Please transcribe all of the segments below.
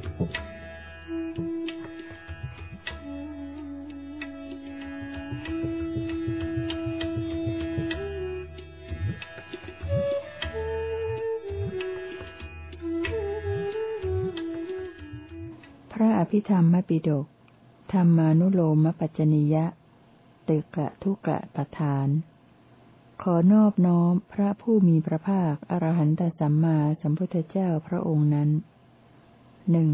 พระอภิธรรมปิฎกธรรมานุโลมปัจจนิยะตึกะทุกะประธาน ขอนอบน้อมพระผู้มีพระภาค อรหันตสัมมาสัมพุทธเจ้าพระองค์นั้น หนึ่ง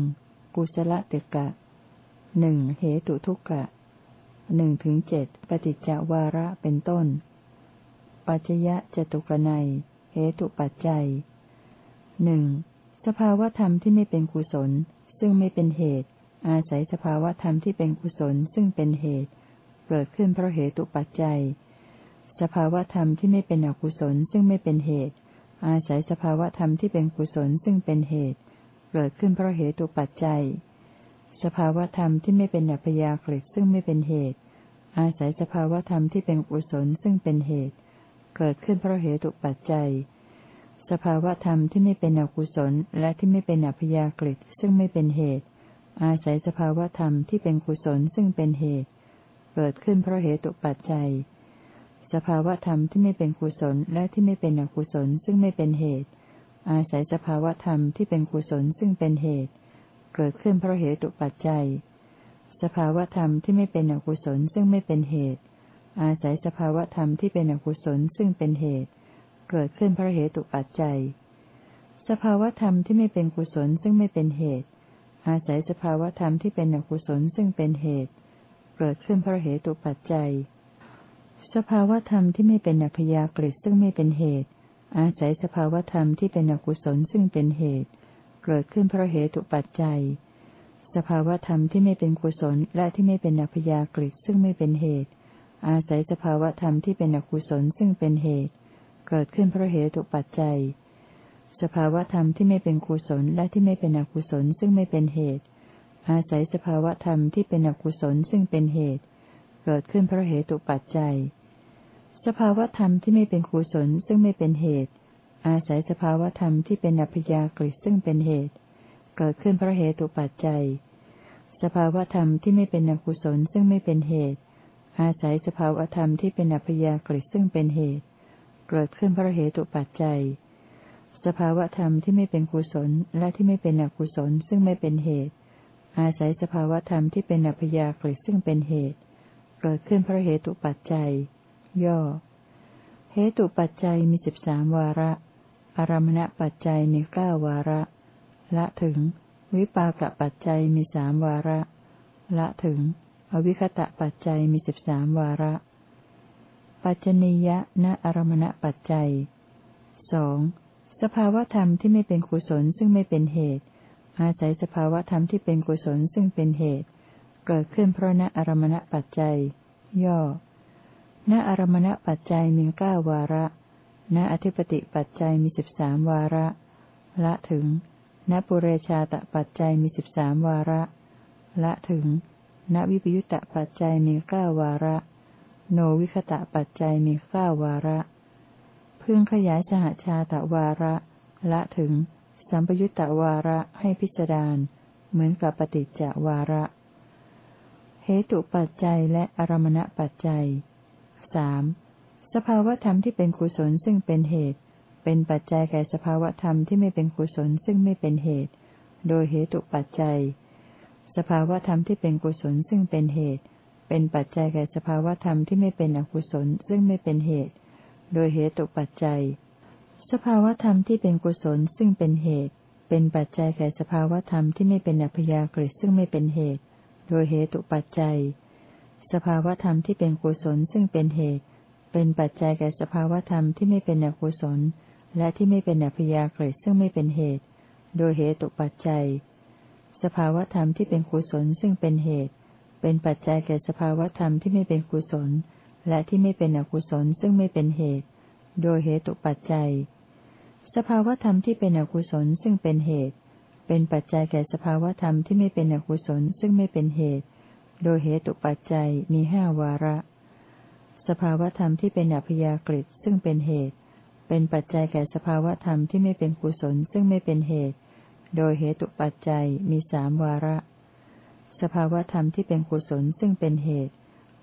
กุศลตึกะหนึ่งเหตุทุกะหนึ่งถึงเจ็ดปฏิจจวาระเป็นต้น ปัจจยะจตุกนัยเหตุปัจจัยหนึ่งสภาวธรรมที่ไม่เป็นกุศล ซึ่งไม่เป็นเหตุ อาศัยสภาวธรรมที่เป็นกุศลซึ่งเป็นเหตุ เกิดขึ้นเพราะเหตุปัจจัย สภาวธรรมที่ไม่เป็นอกุศลซึ่งไม่เป็นเหตุ อาศัยสภาวธรรมที่เป็นกุศลซึ่งเป็นเหตุ เกิดขึ้นเพราะเหตุปัจจัย สภาวธรรมที่ไม่เป็นอัพยากฤิซึ่งไม่เป็นเหตุ อาศัยสภาวธรรมที่เป็นกุศลซึ่งเป็นเหตุ เกิดขึ้นเพราะเหตุปัจจัย สภาวธรรมที่ไม่เป็นอกุศลและที่ไม่เป็นอัพยากฤิซึ่งไม่เป็นเหตุ อาศัยสภาวธรรมที่เป็นกุศลซึ่งเป็นเหตุ เกิดขึ้นเพราะเหตุปัจจัย สภาวธรรมที่ไม่เป็นกุศลและที่ไม่เป็นอกุศลซึ่งไม่เป็นเหตุ อาศัยสภาวธรรมที่เป็นกุศลซึ่งเป็นเหตุ เกิดขึ้นเพราะเหตุปัจจัย สภาวธรรมที่ไม่เป็นอกุศลซึ่งไม่เป็นเหตุ อาศัยสภาวธรรมที่เป็นอกุศลซึ่งเป็นเหตุ เกิดขึ้นเพราะเหตุปัจจัย สภาวธรรมที่ไม่เป็นกุศลซึ่งไม่เป็นเหตุ อาศัยสภาวธรรมที่เป็นอกุศลซึ่งเป็นเหตุ เกิดขึ้นเพราะเหตุปัจจัย สภาวธรรมที่ไม่เป็นอัพยากฤิซึ่งไม่เป็นเหตุ อาศัยสภาวธรรมที่เป็นอกุศลซึ่งเป็นเหตุ เกิดขึ้นเพราะเหตุปัจจัย สภาวธรรมที่ไม่เป็นกุศลและที่ไม่เป็นอัพยากฤิซึ่งไม่เป็นเหตุ อาศัยสภาวธรรมที่เป็นอกุศลซึ่งเป็นเหตุ เกิดขึ้นเพราะเหตุปัจจัย สภาวธรรมที่ไม่เป็นกุศลและที่ไม่เป็นอกุศลซึ่งไม่เป็นเหตุ อาศัยสภาวธรรมที่เป็นอกุศลซึ่งเป็นเหตุ เกิดขึ้นเพราะเหตุปัจจัย สภาวธรรมที่ไม่เป็นกุศลซึ่งไม่เป็นเหตุ อาศัยสภาวธรรมที่เป็นอัพยากฤิซึ่งเป็นเหตุ เกิดขึ้นเพราะเหตุปัจจัย สภาวธรรมที่ไม่เป็นอกุศลซึ่งไม่เป็นเหตุ อาศัยสภาวธรรมที่เป็นอัพยากฤิซึ่งเป็นเหตุ เกิดขึ้นเพราะเหตุปัจจัย สภาวธรรมที่ไม่เป็นกุศลและที่ไม่เป็นอกุศลซึ่งไม่เป็นเหตุ อาศัยสภาวธรรมที่เป็นอัพยากฤิซึ่งเป็นเหตุ เกิดขึ้นเพราะเหตุปัจจัย ย่อ เหตุปัจจัยมีสิบสามวาระ อารมณปัจจัยมีเก้าวาระ ละถึง วิปากปัจจัยมีสามวาระ ละถึง อวิคตะปัจจัยมีสิบสามวาระ ปัจจนียะณอารมณปัจจัยสองสภาวธรรมที่ไม่เป็นกุศลซึ่งไม่เป็นเหตุ อาศัยสภาวธรรมที่เป็นกุศลซึ่งเป็นเหตุ เกิดขึ้นเพราะณอารมณปัจจัย ย่อ ณอารมณปัจจัยมีเก้าวาระ ณอธิปติปัจจัยมีสิบสามวาระ ละถึง ณปุเรชาตปัจจัยมีสิบสามวาระ ละถึง ณวิปยุตตปัจจัยมีเก้าวาระ โนวิคตะปัจจัยมีเก้าวาระ พึงขยายสหชาตวาระ ละถึง สัมปยุตตวาระให้พิจารณาเหมือนกับปฏิจจวาระ เหตุปัจจัยและอารมณปัจจัย สสภาวธรรมที่เป็นกุศลซึ่งเป็นเหตุ เป็นปัจจัยแก่สภาวธรรมที่ไม่เป็นกุศลซึ่งไม่เป็นเหตุ โดยเหตุปัจจัย สภาวธรรมที่เป็นกุศลซึ่งเป็นเหตุ เป็นปัจจัยแก่สภาวธรรมที่ไม่เป็นอกุศลซึ่งไม่เป็นเหตุ โดยเหตุปัจจัย สภาวธรรมที่เป็นกุศลซึ่งเป็นเหตุ เป็นปัจจัยแก่สภาวธรรมที่ไม่เป็นอัพยากฤิซึ่งไม่เป็นเหตุ โดยเหตุปัจจัย สภาวธรรมที่เป็นกุศลซึ่งเป็นเหตุ เป็นปัจจัยแก่สภาวธรรมที่ไม่เป็นอกุศล และที่ไม่เป็นอัพยากฤิซึ่งไม่เป็นเหตุ โดยเหตุปัจจัย สภาวธรรมที่เป็นกุศลซึ่งเป็นเหตุ เป็นปัจจัยแก่สภาวธรรมที่ไม่เป็นกุศล และที่ไม่เป็นอกุศลซึ่งไม่เป็นเหตุ โดยเหตุปัจจัย สภาวธรรมที่เป็นอกุศลซึ่งเป็นเหตุ เป็นปัจจัยแก่สภาวธรรมที่ไม่เป็นอกุศลซึ่งไม่เป็นเหตุ โดยเหตุปัจจัยมีห้าวาระ สภาวธรรมที่เป็นอัพยากฤิซึ่งเป็นเหตุ เป็นปัจจัยแก่สภาวธรรมที่ไม่เป็นกุศลซึ่งไม่เป็นเหตุ โดยเหตุปัจจัยมีสามวาระ สภาวธรรมที่เป็นกุศลซึ่งเป็นเหตุ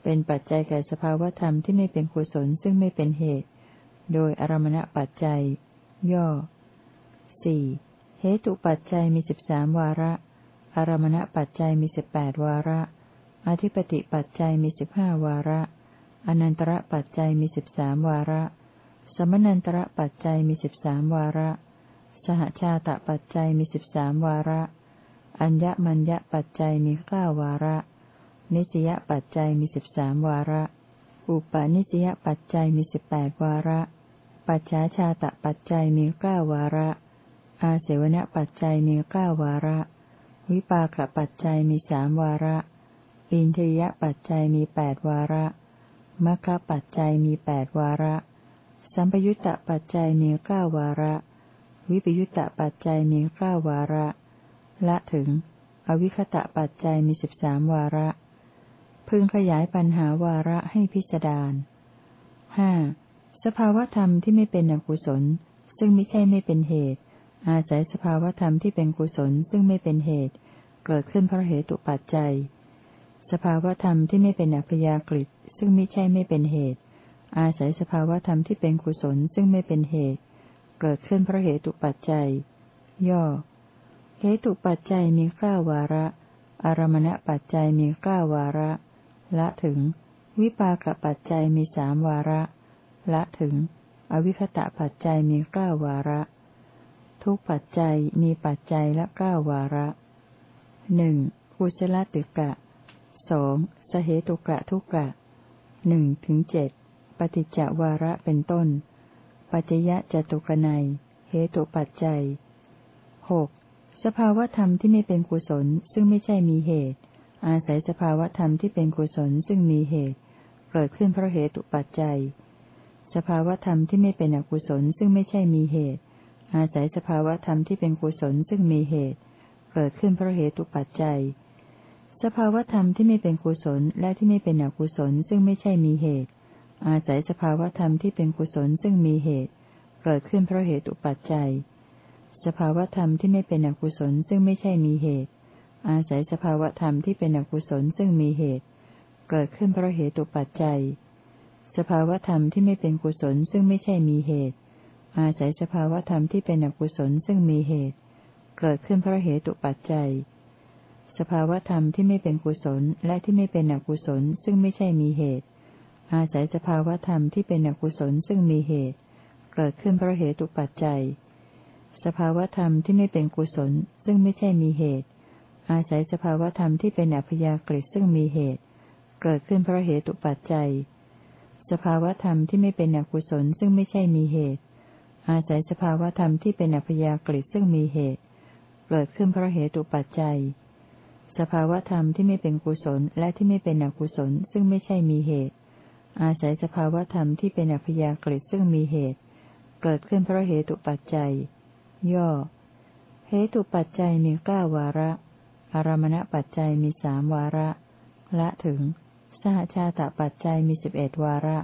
เป็นปัจจัยแก่สภาวธรรมที่ไม่เป็นกุศลซึ่งไม่เป็นเหตุ โดยอารมณปัจจัย ย่อสี่เหตุปัจจัยมีสิบสามวาระ อารมณปัจจัยมีสิบแปดวาระ อธิปติปัจจัยมีสิบห้าวาระ อนันตระปัจจัยมีสิบสามวาระ สมนันตระปัจจัยมีสิบสามวาระ สหชาตปัจจัยมีสิบสามวาระ อัญญมัญญปัจจัยมีเก้าวาระ นิสยปัจจัยมีสิบสามวาระ อุปาณิสยปัจจัยมีสิบแปดวาระ ปัจฉาชาตปัจจัยมีเก้าวาระ อาเสวนปัจจัยมีเก้าวาระ วิปากปัจจัยมีสามวาระ อินทรียปัจจัยมีแปดวาระมัคคปัจจัยมีแปดวาระ สัมปยุตตปัจจัยมีเก้าวาระ วิปยุตตปัจจัยมีเก้าวาระ ละถึง อวิคตะปัจจัยมีสิบสามวาระ พึงขยายปัญหาวาระให้พิจารณาห้าสภาวธรรมที่ไม่เป็นอกุศล ซึ่งไม่ใช่ไม่เป็นเหตุ อาศัยสภาวธรรมที่เป็นกุศลซึ่งไม่เป็นเหตุ เกิดขึ้นเพราะเหตุปัจจัย สภาวธรรมที่ไม่เป็นอัพยากฤิซึ่งไม่ใช่ไม่เป็นเหตุ อาศัยสภาวธรรมที่เป็นกุศลซึ่งไม่เป็นเหตุ เกิดขึ้นเพราะเหตุปัจจัย ย่อ เหตุปัจจัยมีเก้าวาระ อารมณปัจจัยมีเก้าวาระ ละถึง วิปากปัจจัยมีสามวาระ ละถึง อวิคตะปัจจัยมีเก้าวาระ ทุกปัจจัยมีปัจจัยละเก้าวาระหนึ่งกุศลติกะ สองสเหตุกะทุกะหนึ่งถึงเจ็ดปฏิจจวาระเป็นต้น ปัจยะจตุกนัยเหตุปัจจัยหกสภาวธรรมที่ไม่เป็นกุศลซึ่งไม่ใช่มีเหตุ อาศัยสภาวธรรมที่เป็นกุศลซึ่งมีเหตุ เกิดขึ้นเพราะเหตุปัจจัย สภาวธรรมที่ไม่เป็นอกุศลซึ่งไม่ใช่มีเหตุ อาศัยสภาวธรรมที่เป็นกุศลซึ่งมีเหตุ เกิดขึ้นเพราะเหตุปัจจัย สภาวธรรมที่ไม่เป็นกุศลและที่ไม่เป็นอกุศลซึ่งไม่ใช่มีเหตุ อาศัยสภาวธรรมที่เป็นกุศลซึ่งมีเหตุ เกิดขึ้นเพราะเหตุปัจจัย สภาวธรรมที่ไม่เป็นอกุศลซึ่งไม่ใช่มีเหตุ อาศัยสภาวธรรมที่เป็นอกุศลซึ่งมีเหตุ เกิดขึ้นเพราะเหตุปัจจัย สภาวธรรมที่ไม่เป็นกุศลซึ่งไม่ใช่มีเหตุ อาศัยสภาวธรรมที่เป็นอกุศลซึ่งมีเหตุ เกิดขึ้นเพราะเหตุปัจจัย สภาวธรรมที่ไม่เป็นกุศลและที่ไม่เป็นอกุศลซึ่งไม่ใช่มีเหตุ อาศัยสภาวธรรมที่เป็นอกุศลซึ่งมีเหตุ เกิดขึ้นเพราะเหตุปัจจัย สภาวธรรมที่ไม่เป็นกุศลซึ่งไม่ใช่มีเหตุ อาศัยสภาวธรรมที่เป็นอัพยากฤิซึ่งมีเหตุ เกิดขึ้นเพราะเหตุปัจจัย สภาวธรรมที่ไม่เป็นอกุศลซึ่งไม่ใช่มีเหตุ อาศัยสภาวธรรมที่เป็นอัพยากฤิซึ่งมีเหตุ เกิดขึ้นเพราะเหตุปัจจัย สภาวธรรมที่ไม่เป็นกุศลและที่ไม่เป็นอกุศลซึ่งไม่ใช่มีเหตุ อาศัยสภาวธรรมที่เป็นอัพยากฤิซึ่งมีเหตุ เกิดขึ้นเพราะเหตุปัจจัย ย่อ เหตุปัจจัยมีเก้าวาระ อารมณปัจจัยมีสามวาระ ละถึง สหชาตปัจจัยมีสิบเอ็ดวาระ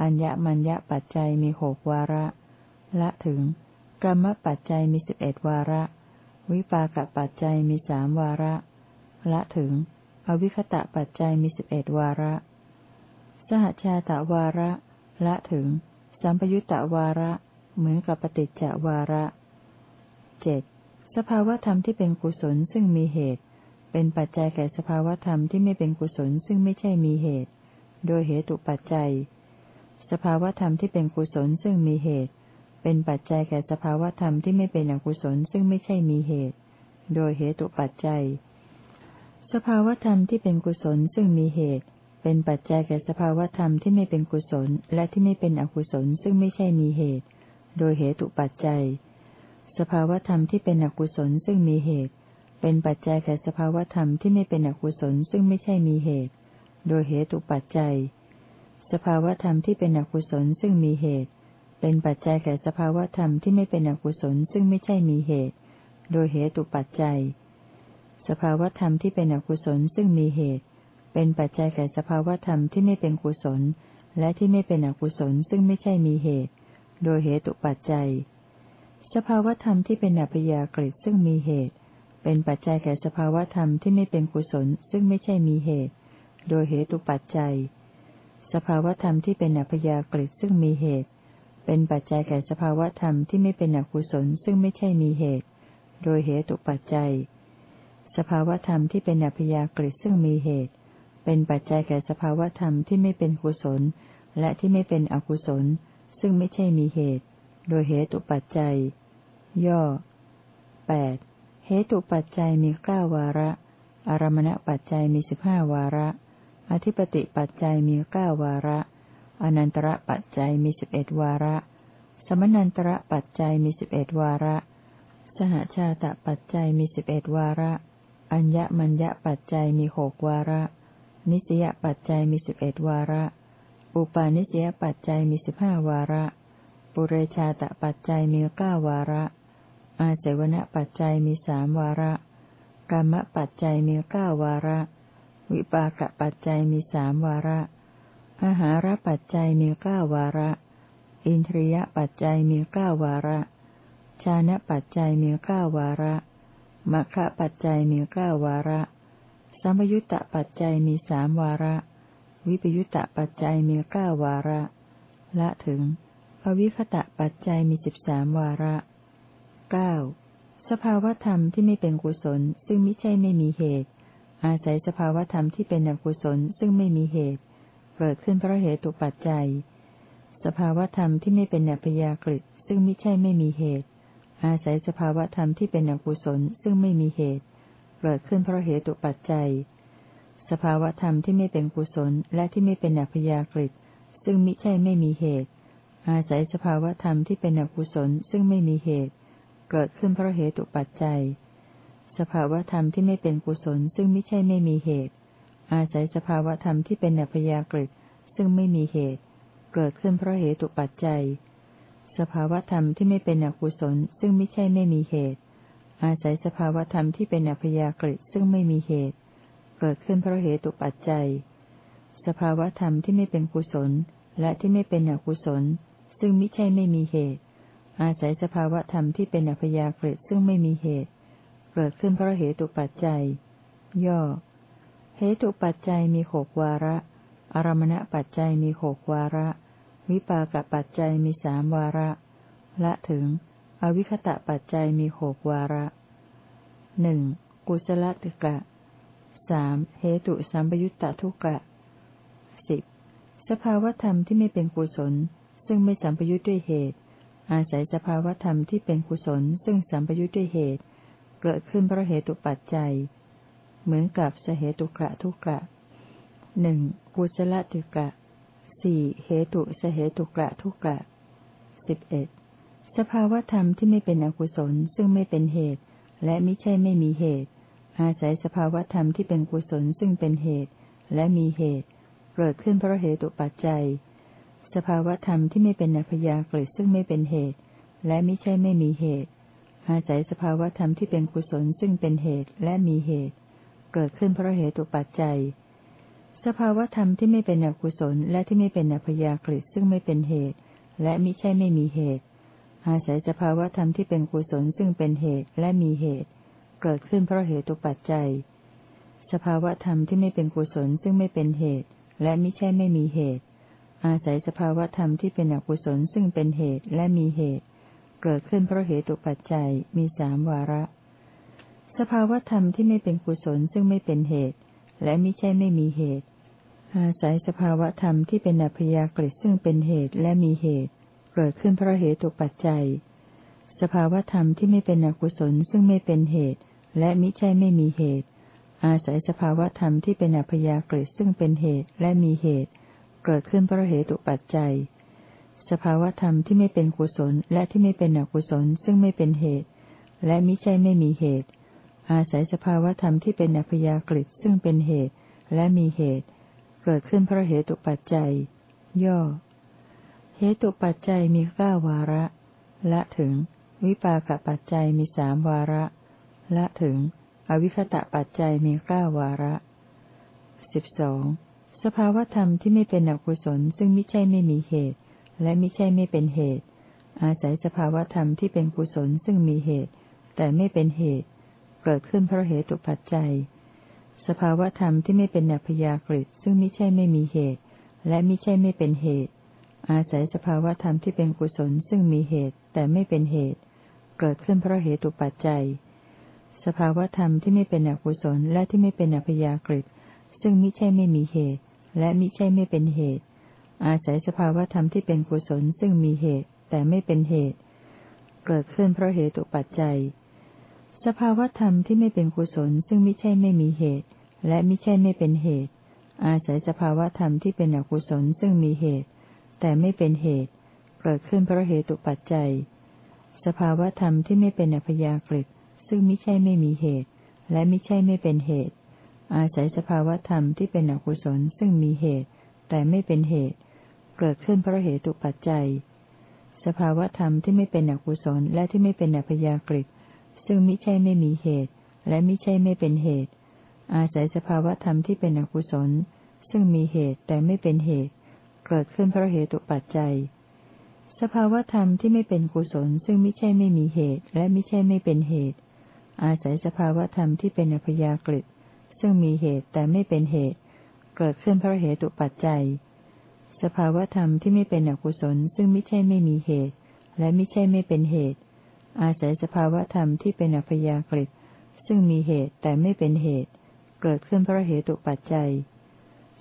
อัญญมัญญปัจจัยมีหกวาระ ละถึงกรรมปัจจัยมีสิบเอ็ดวาระ วิปากปัจจัยมีสามวาระ ละถึง อวิคตะปัจจัยมีสิบเอ็ดวาระ สหชาตะวาระ ละถึง สัมปยุตตะวาระ เหมือนกับปฏิจจวาระเจ็ดสภาวธรรมที่เป็นกุศลซึ่งมีเหตุ เป็นปัจจัยแก่สภาวธรรมที่ไม่เป็นกุศลซึ่งไม่ใช่มีเหตุ โดยเหตุปัจจัย สภาวธรรมที่เป็นกุศลซึ่งมีเหตุ เป็นปัจจัยแก่สภาวธรรมที่ไม่เป็นอกุศลซึ่งไม่ใช่มีเหตุ โดยเหตุปัจจัย สภาวธรรมที่เป็นกุศลซึ่งมีเหตุ เป็นปัจจัยแก่สภาวธรรมที่ไม่เป็นกุศล และที่ไม่เป็นอกุศลซึ่งไม่ใช่มีเหตุ โดยเหตุปัจจัย สภาวธรรมที่เป็นอกุศลซึ่งมีเหตุ เป็นปัจจัยแก่สภาวธรรมที่ไม่เป็นอกุศลซึ่งไม่ใช่มีเหตุ โดยเหตุปัจจัย สภาวธรรมที่เป็นอกุศลซึ่งมีเหตุ เป็นปัจจัยแก่สภาวธรรมที่ไม่เป็นอกุศลซึ่งไม่ใช่มีเหตุ โดยเหตุปัจจัย สภาวธรรมที่เป็นอกุศลซึ่งมีเหตุ เป็นปัจจัยแก่สภาวธรรมที่ไม่เป็นกุศล และที่ไม่เป็นอกุศลซึ่งไม่ใช่มีเหตุ โดยเหตุปัจจัย สภาวธรรมที่เป็นอัพยากฤิซึ่งมีเหตุ เป็นปัจจัยแก่สภาวธรรมที่ไม่เป็นกุศลซึ่งไม่ใช่มีเหตุ โดยเหตุปัจจัย สภาวธรรมที่เป็นอัพยากฤิซึ่งมีเหตุ เป็นปัจจัยแก่สภาวธรรมที่ไม่เป็นอกุศลซึ่งไม่ใช่มีเหตุ โดยเหตุปัจจัย สภาวธรรมที่เป็นอัพยากฤิซึ่งมีเหตุ เป็นปัจจัยแก่สภาวธรรมที่ไม่เป็นกุศล และที่ไม่เป็นอกุศล ซึ่งไม่ใช่มีเหตุ โดยเหตุปัจจัย ย่อแปดเหตุปัจจัยมีเก้าวาระ อารมณปัจจัยมีสิบห้าวาระ อธิปติปัจจัยมีเก้าวาระ อนันตระปัจจัยมีสิบเอ็ดวาระ สมนันตระปัจจัยมีสิบเอ็ดวาระ สหชาตปัจจัยมีสิบเอ็ดวาระ อัญญมัญญปัจจัยมีหกวาระ นิสยปัจจัยมีสิบเอ็ดวาระ อุปาณิสยปัจจัยมีสิบห้าวาระ ปุเรชาตปัจจัยมีเก้าวาระ อาเสวนปัจจัยมีสามวาระกรรมปัจจัยมีเก้าวาระ วิปากปัจจัยมีสามวาระอาหารปัจจัยมีเก้าวาระ อินทรียปัจจัยมีเก้าวาระ ชานะปัจจัยมีเก้าวาระ มัคคะปัจจัยมีเก้าวาระ สัมยุตตปัจจัยมีสามวาระ วิปยุตตปัจจัยมีเก้าวาระ ละถึง อวิคตะปัจจัยมีสิบสามวาระเก้าสภาวธรรมที่ไม่เป็นกุศลซึ่งไม่ใช่ไม่มีเหตุ อาศัยสภาวธรรมที่เป็นอกุศลซึ่งไม่มีเหตุ เกิดขึ้นเพราะเหตุตุปัจจัย สภาวธรรมที่ไม่เป็นอัพยากฤิซึ่งไม่ใช่ไม่มีเหตุ อาศัยสภาวธรรมที่เป็นอกุศลซึ่งไม่มีเหตุ เกิดขึ้นเพราะเหตุตุปัจจัย สภาวธรรมที่ไม่เป็นกุศลและที่ไม่เป็นอัพยากฤิซึ่งมิใช่ไม่มีเหตุ อาศัยสภาวธรรมที่เป็นอกุศลซึ่งไม่มีเหตุ เกิดขึ้นเพราะเหตุปัจจัย สภาวธรรมที่ไม่เป็นกุศลซึ่งม่ใช่ไม่มีเหตุ อาศัยสภาวธรรมที่เป็นอัพยากฤิซึ่งไม่มีเหตุ เกิดขึ้นเพราะเหตุปัจจัย สภาวธรรมที่ไม่เป็นอกุศลซึ่งไม่ใช่ไม่มีเหตุ อาศัยสภาวธรรมที่เป็นอัพยากฤิซึ่งไม่มีเหตุ เกิดขึ้นเพราะเหตุปัจจัย สภาวธรรมที่ไม่เป็นกุศลและที่ไม่เป็นอกุศล ซึ่งไมิใช่ไม่มีเหตุ อาศัยสภาวธรรมที่เป็นอัพยากฤิซึ่งไม่มีเหตุ เกิดขึ้นเพราะเหตุปัจจัย ย่อ เหตุปัจจัยมีหกวาระ อารมณปัจจัยมีหกวาระ วิปากปัจจัยมีสามวาระ ละถึง อวิคตะปัจจัยมีหกวาระหนึ่งกุศลติกะสามเหตุสัมปยุตตทุกะสิบสภาวธรรมที่ไม่เป็นกุศล ซึ่งไม่สัมปยุตด้วยเหตุ อาศัยสภาวธรรมที่เป็นกุศล ซึ่งสัมปยุตด้วยเหตุ เกิดขึ้นเพราะเหตุปัจจัย เหมือนกับสเหตุกะทุกะหนึ่งกุศลติกะ สี่เหตุสเหตุกะทุกะสิบเอ็ดสภาวธรรมที่ไม่เป็นอกุศลซึ่งไม่เป็นเหตุ และไม่ใช่ไม่มีเหตุ อาศัยสภาวธรรมที่เป็นกุศลซึ่งเป็นเหตุ และมีเหตุเกิดขึ้นเพราะเหตุปัจจัย สภาวธรรมที่ไม่เป็นอัพยากฤิซึ่งไม่เป็นเหตุ และไม่ใช่ไม่มีเหตุ อาศัยสภาวธรรมที่เป็นกุศลซึ่งเป็นเหตุและมีเหตุ เกิดขึ้นเพราะเหตุปัจจัย สภาวธรรมที่ไม่เป็นอกุศล และที่ไม่เป็นอัพยากฤิซึ่งไม่เป็นเหตุ และม่ใช่ไม่มีเหตุ อาศัยสภาวธรรมที่เป็นกุศลซึ่งเป็นเหตุและมีเหตุ เกิดขึ้นเพราะเหตุตุปัจจัย สภาวธรรมที่ไม่เป็นกุศลซึ่งไม่เป็นเหตุ และม่ใช่ไม่มีเหตุ อาศัยสภาวธรรมที่เป็นอกุศลซึ่งเป็นเหตุและมีเหตุ เกิดขึ้นเพราะเหตุปัจจัยมีสามวาระ สภาวธรรมที่ไม่เป็นกุศลซึ่งไม่เป็นเหตุ และม่ใช่ไม่มีเหตุ อาศัยสภาวธรรมที่เป็นอัพยากฤิซึ่งเป็นเหตุและมีเหตุ เกิดขึ้นเพราะเหตุปัจจัย สภาวธรรมที่ไม่เป็นอกุศลซึ่งไม่เป็นเหตุ และมิใช่ไม่มีเหตุ อาศัยสภาวธรรมที่เป็นอัพยากฤิซึ่งเป็นเหตุและมีเหตุ เกิดขึ้นเพราะเหตุปัจจัย สภาวธรรมที่ไม่เป็นกุศลและที่ไม่เป็นอกุศลซึ่งไม่เป็นเหตุ และมิใช่ไม่มีเหตุ อาศัยสภาวธรรมที่เป็นอัพยากฤิซึ่งเป็นเหตุและมีเหตุ เกิดขึ้นเพราะเหตุปัจจัย ย่อ เหตุปัจจัยมีเก้าวาระ ละถึง วิปากปัจจัยมีสามวาระ ละถึง อวิคตะปัจจัยมีเก้าวาระสิบสองสภาวธรรมที่ไม่เป็นอกุศลซึ่งไม่ใช่ไม่มีเหตุ และไม่ใช่ไม่เป็นเหตุ อาศัยสภาวธรรมที่เป็นกุศลซึ่งมีเหตุ แต่ไม่เป็นเหตุ เกิดขึ้นเพราะเหตุปัจจัย สภาวธรรมที่ไม่เป็นอัพยากฤิซึ่งไม่ใช่ไม่มีเหตุ และไม่ใช่ไม่เป็นเหตุ อาศัยสภาวธรรมที่เป็นกุศลซึ่งมีเหตุแต่ไม่เป็นเหตุ เกิดขึ้นเพราะเหตุปัจจัย สภาวธรรมที่ไม่เป็นอกุศลและที่ไม่เป็นอัพยากฤิซึ่งไม่ใช่ไม่มีเหตุ และไม่ใช่ไม่เป็นเหตุ อาศัยสภาวธรรมที่เป็นกุศลซึ่งมีเหตุแต่ไม่เป็นเหตุ เกิดขึ้นเพราะเหตุปัจจัย สภาวธรรมที่ไม่เป็นกุศลซึ่งไม่ใช่ไม่มีเหตุ และไม่ใช่ไม่เป็นเหตุ อาศัยสภาวธรรมที่เป็นอกุศลซึ่งมีเหตุ แต่ไม่เป็นเหตุ เกิดขึ้นเพราะเหตุปัจจัย สภาวธรรมที่ไม่เป็นอัพยากฤิซึ่งไม่ใช่ไม่มีเหตุ และไม่ใช่ไม่เป็นเหตุ อาศัยสภาวธรรมที่เป็นอกุศลซึ่งมีเหตุ แต่ไม่เป็นเหตุ เกิดขึ้นเพราะเหตุปัจจัย สภาวธรรมที่ไม่เป็นอกุศลและที่ไม่เป็นอัพยากฤิ ซึ่งมิใช่ไม่มีเหตุ และมิใช่ไม่เป็นเหตุ อาศัยสภาวธรรมที่เป็นอกุศล ซึ่งมีเหตุแต่ไม่เป็นเหตุ เกิดขึ้นเพราะเหตุปัจจัย สภาวธรรมที่ไม่เป็นกุศล ซึ่งมิใช่ไม่มีเหตุ และมิใช่ไม่เป็นเหตุ อาศัยสภาวธรรมที่เป็นอพยากฤิซึ่งมีเหตุแต่ไม่เป็นเหตุ เกิดขึ้นเพราะเหตุปัจจัย สภาวธรรมที่ไม่เป็นอกุศล ซึ่งไม่ใช่ไม่มีเหตุ และไม่ใช่ไม่เป็นเหตุ อาศัยสภาวธรรมที่เป็นอัพยากฤิซึ่งมีเหตุแต่ไม่เป็นเหตุ เกิดขึ้นเพราะเหตุปัจจัย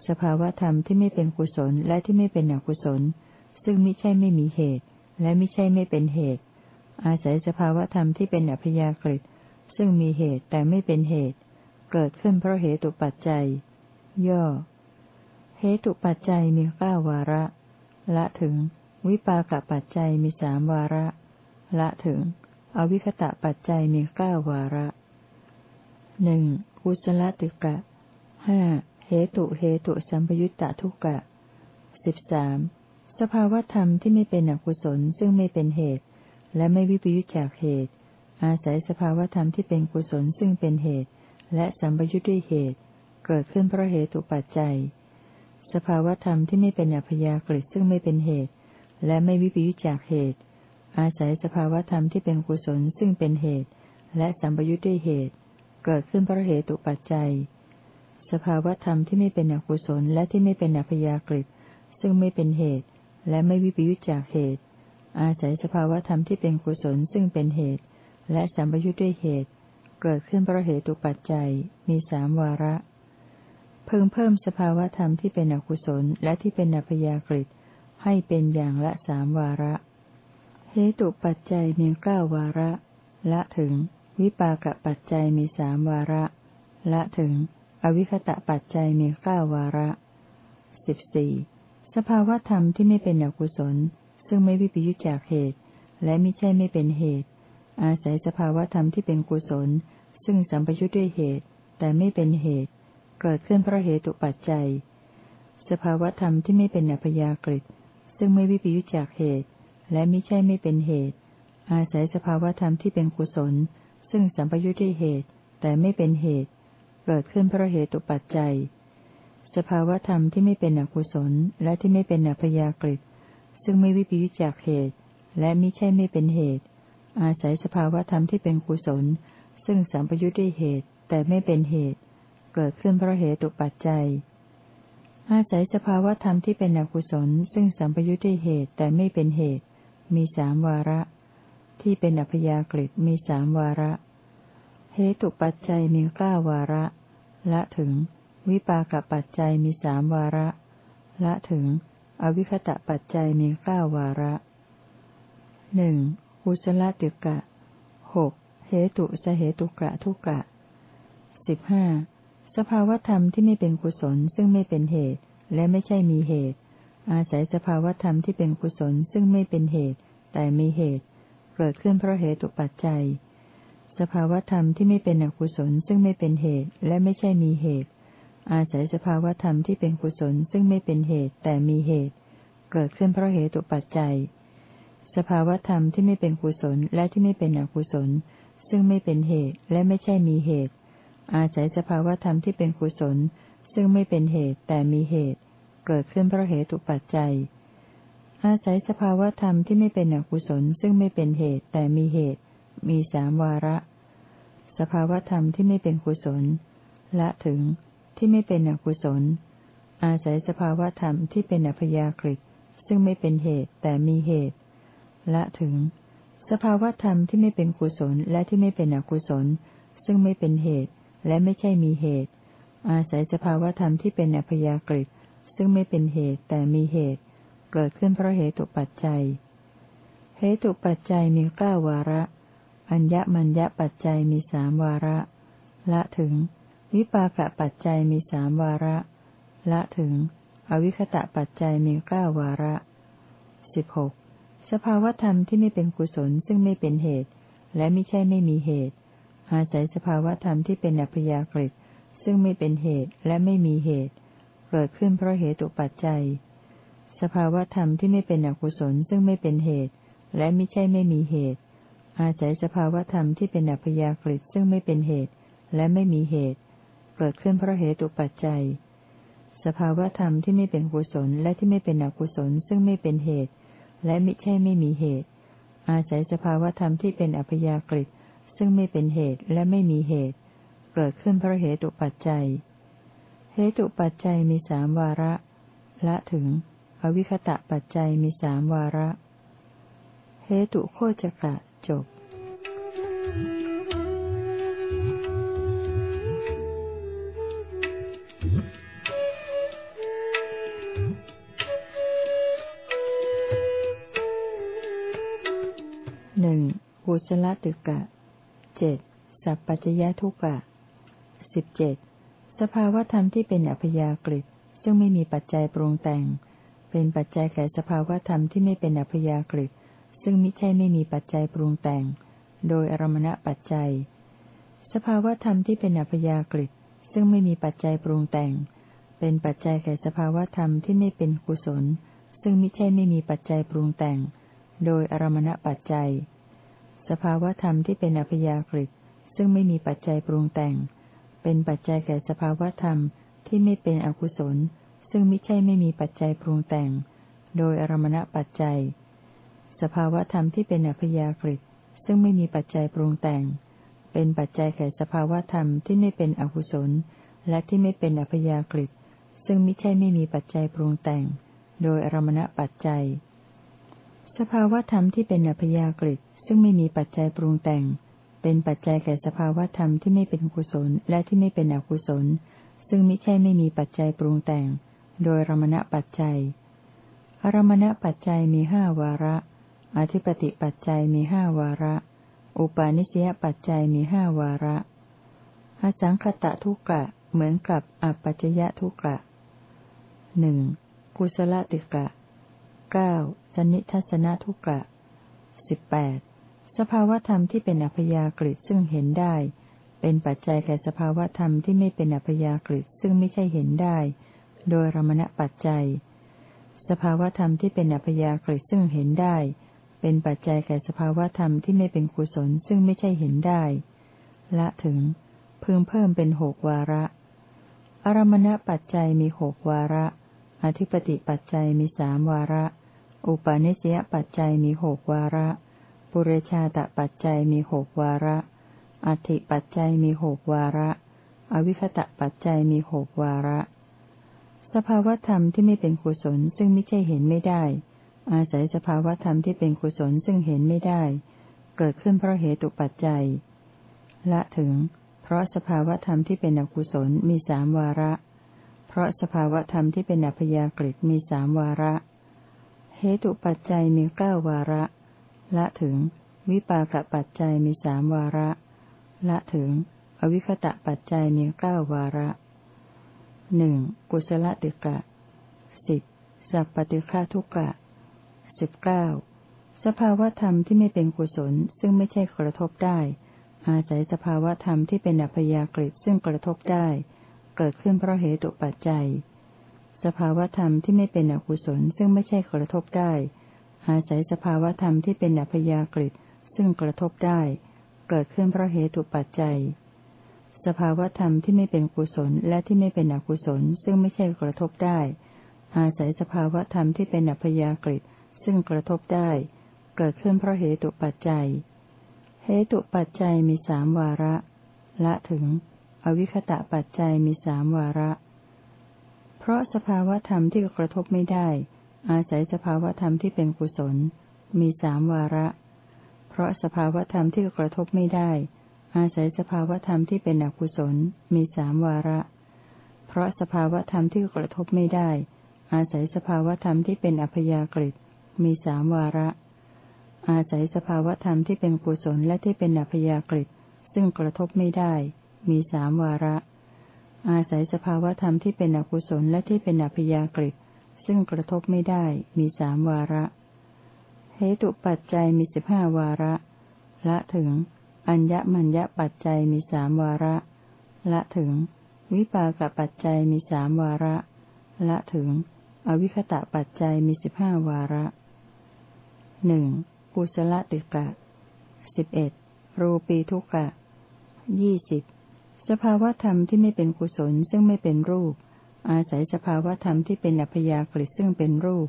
สภาวธรรมที่ไม่เป็นกุศลและที่ไม่เป็นอกุศล ซึ่งไม่ใช่ไม่มีเหตุ และไม่ใช่ไม่เป็นเหตุ อาศัยสภาวธรรมที่เป็นอัพยากฤิซึ่งมีเหตุแต่ไม่เป็นเหตุ เกิดขึ้นเพราะเหตุปัจจัย ย่อ เหตุปัจจัยมีเก้าวาระ ละถึง วิปากปัจจัยมีสามวาระ ละถึง อวิคตะปัจจัยมีเก้าวาระหนึ่งกุศลติกะห้าเหตุเหตุสัมปยุตตะทุกะสิบสามสภาวธรรมที่ไม่เป็นอกุศลซึ่งไม่เป็นเหตุ และไม่วิปยุจจากเหตุ อาศัยสภาวธรรมที่เป็นกุศลซึ่งเป็นเหตุ และสัมปยุตด้วยเหตุ เกิดขึ้นเพราะเหตุปัจจัย สภาวธรรมที่ไม่เป็นอัพยากฤิซึ่งไม่เป็นเหตุ และไม่วิปยุจจากเหตุ อาศัยสภาวธรรมที่เป็นกุศลซึ่งเป็นเหตุ และสัมปยุจด้วยเหตุ เกิดขึ้นเพราะเหตุปัจจัย สภาวธรรมที่ไม่เป็นอกุศลและที่ไม่เป็นอัพยากฤิซึ่งไม่เป็นเหตุ และไม่วิปยุจจากเหตุ อาศัยสภาวธรรมที่เป็นกุศลซึ่งเป็นเหตุ และสัมปยุจด้วยเหตุ เกิดขึ้นเพราะเหตุปัจจัยมีสามวาระเพิ่มเพิ่มสภาวธรรมที่เป็นอกุศลและที่เป็นอัพยากฤิให้เป็นอย่างละสามวาระ เหตุปัจจัยมีเก้าวาระ ละถึง วิปากปัจจัยมีสามวาระ ละถึง อวิคตะปัจจัยมีเก้าวาระสิบสี่สภาวธรรมที่ไม่เป็นอกุศล ซึ่งไม่วิปยุจจากเหตุ และไม่ใช่ไม่เป็นเหตุ อาศัยสภาวธรรมที่เป็นกุศล ซึ่งสัมปยุจด้วยเหตุ แต่ไม่เป็นเหตุ เกิดขึ้นเพราะเหตุปัจจัย สภาวธรรมที่ไม่เป็นอัพยากฤิซึ่งไม่วิปยุจจากเหตุ และมิใช่ไม่เป็นเหตุ อาศัยสภาวธรรมที่เป็นกุศล ซึ่งสัมปยุจด้วยเหตุ แต่ไม่เป็นเหตุ เกิดขึ้นเพราะเหตุปัจจัย สภาวธรรมที่ไม่เป็นอกุศล และที่ไม่เป็นอพยากฤิซึ่งไม่วิปยุจจากเหตุ และมิใช่ไม่เป็นเหตุ อาศัยสภาวธรรมที่เป็นกุศล ซึ่งสัมปยุจด้วยเหตุ แต่ไม่เป็นเหตุ เกิดขึ้นเพราะเหตุปัจจัยอาศัยสภาวธรรมที่เป็นอกุศล ซึ่งสัมปยุทธ์ด้วยเหตุแต่ไม่เป็นเหตุ มีสามวาระ ที่เป็นอัพยากฤิมีสามวาระ เหตุปัจจัยมีเก้าวาระ ละถึง วิปากปัจจัยมีสามวาระ ละถึง อวิคตะปัจจัยมีเก้าวาระหนึ่งอุสละติกะหกเหตุสเหตุกะทุกะสิบห้าสภาวธรรมที่ไม่เป็นกุศลซึ่งไม่เป็นเหตุและไม่ใช่มีเหตุ อาศัยสภาวธรรมที่เป็นกุศลซึ่งไม่เป็นเหตุ แต่มีเหตุ เกิดขึ้นเพราะเหตุปัจจัย สภาวธรรมที่ไม่เป็นอกุศลซึ่งไม่เป็นเหตุและไม่ใช่มีเหตุ อาศัยสภาวธรรมที่เป็นกุศลซึ่งไม่เป็นเหตุแต่มีเหตุ เกิดขึ้นเพราะเหตุปัจจัย สภาวธรรมที่ไม่เป็นกุศลและที่ไม่เป็นอกุศล ซึ่งไม่เป็นเหตุและไม่ใช่มีเหตุ อาศัยสภาวธรรมที่เป็นกุศล ซึ่งไม่เป็นเหตุแต่มีเหตุ เกิดขึ้นเพราะเหตุปัจจัย อาศัยสภาวธรรมที่ไม่เป็นอกุศลซึ่งไม่เป็นเหตุแต่มีเหตุ มีสามวาระ สภาวธรรมที่ไม่เป็นกุศล ละถึงที่ไม่เป็นอกุศล อาศัยสภาวธรรมที่เป็นอัพยากฤิซึ่งไม่เป็นเหตุแต่มีเหตุ ละถึง สภาวธรรมที่ไม่เป็นกุศลและที่ไม่เป็นอกุศล ซึ่งไม่เป็นเหตุและไม่ใช่มีเหตุ อาศัยสภาวธรรมที่เป็นอัพยากฤิซึ่งไม่เป็นเหตุแต่มีเหตุ เกิดขึ้นเพราะเหตุปัจจัย เหตุปัจจัยมีเก้าวาระ อัญญมัญญปัจจัยมีสามวาระ ละถึง วิปากปัจจัยมีสามวาระ ละถึง อวิคตะปัจจัยมีเก้าวาระสิบหกสภาวธรรมที่ไม่เป็นกุศลซึ่งไม่เป็นเหตุ และไม่ใช่ไม่มีเหตุ อาศัยสภาวธรรมที่เป็นอัพยากฤิซึ่งไม่เป็นเหตุและไม่มีเหตุ เกิดขึ้นเพราะเหตุปัจจัย สภาวธรรมที่ไม่เป็นอกุศลซึ่งไม่เป็นเหตุ และไม่ใช่ไม่มีเหตุ อาศัยสภาวธรรมที่เป็นอัพยากฤิซึ่งไม่เป็นเหตุ และไม่มีเหตุ เกิดขึ้นเพราะเหตุปัจจัย สภาวธรรมที่ไม่เป็นกุศลและที่ไม่เป็นอกุศลซึ่งไม่เป็นเหตุ และไม่ใช่ไม่มีเหตุ อาศัยสภาวธรรมที่เป็นอัพยากฤิซึ่งไม่เป็นเหตุและไม่มีเหตุ เกิดขึ้นเพราะเหตุปัจจัย เหตุปัจจัยมีสามวาระ ละถึง อวิคตะปัจจัยมีสามวาระ เหตุโคจกะจบหนึ่งกุศลตึกะเจ็ดสัพปัจยะทุกะสิบเจ็ดสภาวธรรมที่เป็นอัพยากฤิซึ่งไม่มีปัจจัยปรุงแต่ง เป็นปัจจัยแก่สภาวธรรมที่ไม่เป็นอัพยากฤิซึ่งมิใช่ไม่มีปัจจัยปรุงแต่ง โดยอารมณปัจจัย สภาวธรรมที่เป็นอัพยากฤิซึ่งไม่มีปัจจัยปรุงแต่ง เป็นปัจจัยแก่สภาวธรรมที่ไม่เป็นกุศล ซึ่งมิใช่ไม่มีปัจจัยปรุงแต่ง โดยอารมณปัจจัย สภาวธรรมที่เป็นอัพยากฤิซึ่งไม่มีปัจจัยปรุงแต่ง เป็นปัจจัยแก่สภาวธรรมที่ไม่เป็นอกุศล ซึ่งไม่ใช่ไม่มีปัจจัยปรุงแต่ง โดยอารมณปัจจัย สภาวธรรมที่เป็นอัพยากฤิซึ่งไม่มีปัจจัยปรุงแต่ง เป็นปัจจัยแก่สภาวธรรมที่ไม่เป็นอกุศล และที่ไม่เป็นอัพยากฤิซึ่งไม่ใช่ไม่มีปัจจัยปรุงแต่ง โดยอารมณปัจจัย สภาวธรรมที่เป็นอัพยากฤิซึ่งไม่มีปัจจัยปรุงแต่ง เป็นปัจจัยแก่สภาวธรรมที่ไม่เป็นกุศลและที่ไม่เป็นอกุศล ซึ่งมิใช่ไม่มีปัจจัยปรุงแต่ง โดยรมณปัจจัยอารมณปัจจัยมีห้าวาระ อธิปติปัจจัยมีห้าวาระ อุปาณิสยปัจจัยมีห้าวาระอสังคตะทุกะเหมือนกับอปัจจยทุกะหนึ่งกุศลติกะเก้าสนิทัศนทุกกะสิบแปดสภาวธรรมที่เป็นอัพยากฤิซึ่งเห็นได้ เป็นปัจจัยแก่สภาวธรรมที่ไม่เป็นอัพยากฤิซึ่งไม่ใช่เห็นได้ โดยรมณปัจจัย สภาวธรรมที่เป็นอัพยากฤิซึ่งเห็นได้ เป็นปัจจัยแก่สภาวธรรมที่ไม่เป็นกุศลซึ่งไม่ใช่เห็นได้ ละถึงพึงเพิ่มเป็นหกวาระ อารมณปัจจัยมีหกวาระ อธิปติปัจจัยมีสามวาระ อุปาเนสยปัจจัยมีหกวาระ ปุเรชาตปัจจัยมีหกวาระ อธิปัจจัยมีหกวาระ อวิคตะปัจจัยมีหกวาระ สภาวธรรมที่ไม่เป็นกุศลซึ่งไม่ใช่เห็นไม่ได้ อาศัยสภาวธรรมที่เป็นกุศลซึ่งเห็นไม่ได้ เกิดขึ้นเพราะเหตุปัจจัย ละถึง เพราะสภาวธรรมที่เป็นอกุศลมีสามวาระ เพราะสภาวธรรมที่เป็นอัพยากฤิมีสามวาระ เหตุปัจจัยมีเก้าวาระ ละถึง วิปากปัจจัยมีสามวาระ ละถึง อวิคตะปัจจัยมีเก้าวาระ หนึ่งกุศลติกะสิบสัพปฏิฆาทุกะสิบเก้าสภาวธรรมที่ไม่เป็นกุศลซึ่งไม่ใช่กระทบได้ อาศัยสภาวธรรมที่เป็นอัพยากฤิซึ่งกระทบได้ เกิดขึ้นเพราะเหตุปัจจัย สภาวธรรมที่ไม่เป็นอกุศลซึ่งไม่ใช่กระทบได้ อาศัยสภาวธรรมที่เป็นอัพยากฤิซึ่งกระทบได้ เกิดขึ้นเพราะเหตุปัจจัย สภาวธรรมที่ไม่เป็นกุศลและที่ไม่เป็นอกุศลซึ่งไม่ใช่กระทบได้ อาศัยสภาวธรรมที่เป็นอัพยากฤิซึ่งกระทบได้ เกิดขึ้นเพราะเหตุปัจจัย เหตุปัจจัยมีสามวาระ ละถึง อวิคตะปัจจัยมีสามวาระ เพราะสภาวธรรมที่กระทบไม่ได้ อาศัยสภาวธรรมที่เป็นกุศล มีสามวาระ เพราะสภาวธรรมที่กระทบไม่ได้ อาศัยสภาวธรรมที่เป็นอกุศล มีสามวาระ เพราะสภาวธรรมที่กระทบไม่ได้ อาศัยสภาวธรรมที่เป็นอัพยากฤิมีสามวาระ อาศัยสภาวธรรมที่เป็นกุศลและที่เป็นอัพยากฤิซึ่งกระทบไม่ได้ มีสามวาระ อาศัยสภาวธรรมที่เป็นอกุศลและที่เป็นอัพยากฤิซึ่งกระทบไม่ได้ มีสามวาระเหตุปัจจัยมีสิบห้าวาระ ละถึง อัญญมัญญปัจจัยมีสามวาระ ละถึง วิปากปัจจัยมีสามวาระ ละถึง อวิคตะปัจจัยมีสิบห้าวาระหนึ่งกุศลติกะสิบเอ็ดรูปีทุกะยี่สิบสภาวธรรมที่ไม่เป็นกุศลซึ่งไม่เป็นรูป อาศัยสภาวธรรมที่เป็นอัพยากฤิซึ่งเป็นรูป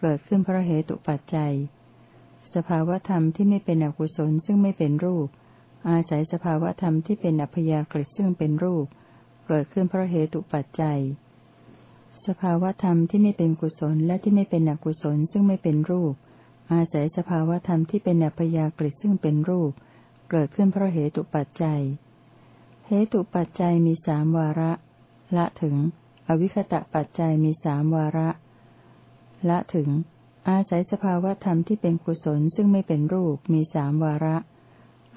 เกิดขึ้นเพราะเหตุปัจจัย สภาวธรรมที่ไม่เป็นอกุศลซึ่งไม่เป็นรูป อาศัยสภาวธรรมที่เป็นอัพยากฤิซึ่งเป็นรูป เกิดขึ้นเพราะเหตุปัจจัย สภาวธรรมที่ไม่เป็นกุศลและที่ไม่เป็นอกุศลซึ่งไม่เป็นรูป อาศัยสภาวธรรมที่เป็นอัพยากฤิซึ่งเป็นรูป เกิดขึ้นเพราะเหตุปัจจัย เหตุปัจจัยมีสามวาระ ละถึง อวิคตะปัจจัยมีสามวาระ ละถึง อาศัยสภาวธรรมที่เป็นกุศลซึ่งไม่เป็นรูปมีสามวาระ